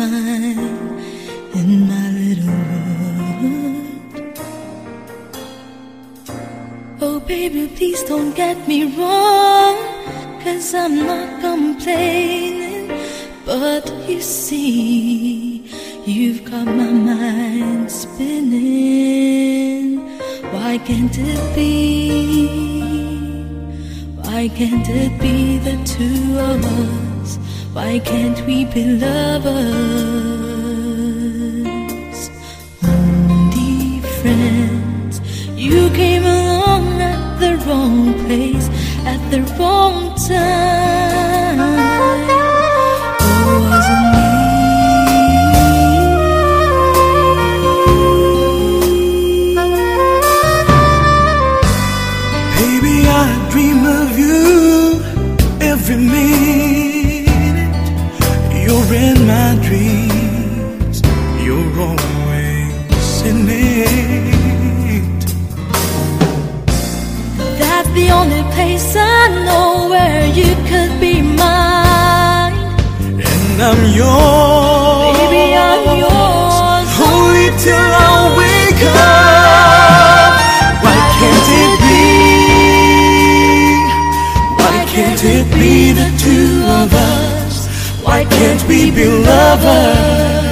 in my little world. Oh, baby, please don't get me wrong, cause I'm not complaining. But you see, you've got my mind spinning. Why can't it be? Why can't it be the two of us? Why can't we be lovers? Only friends. You came place I know where you could be mine. And I'm yours. Baby, I'm yours. Only till I wake up. Why can't it be? Why can't it be the two of us? Why can't we be lovers?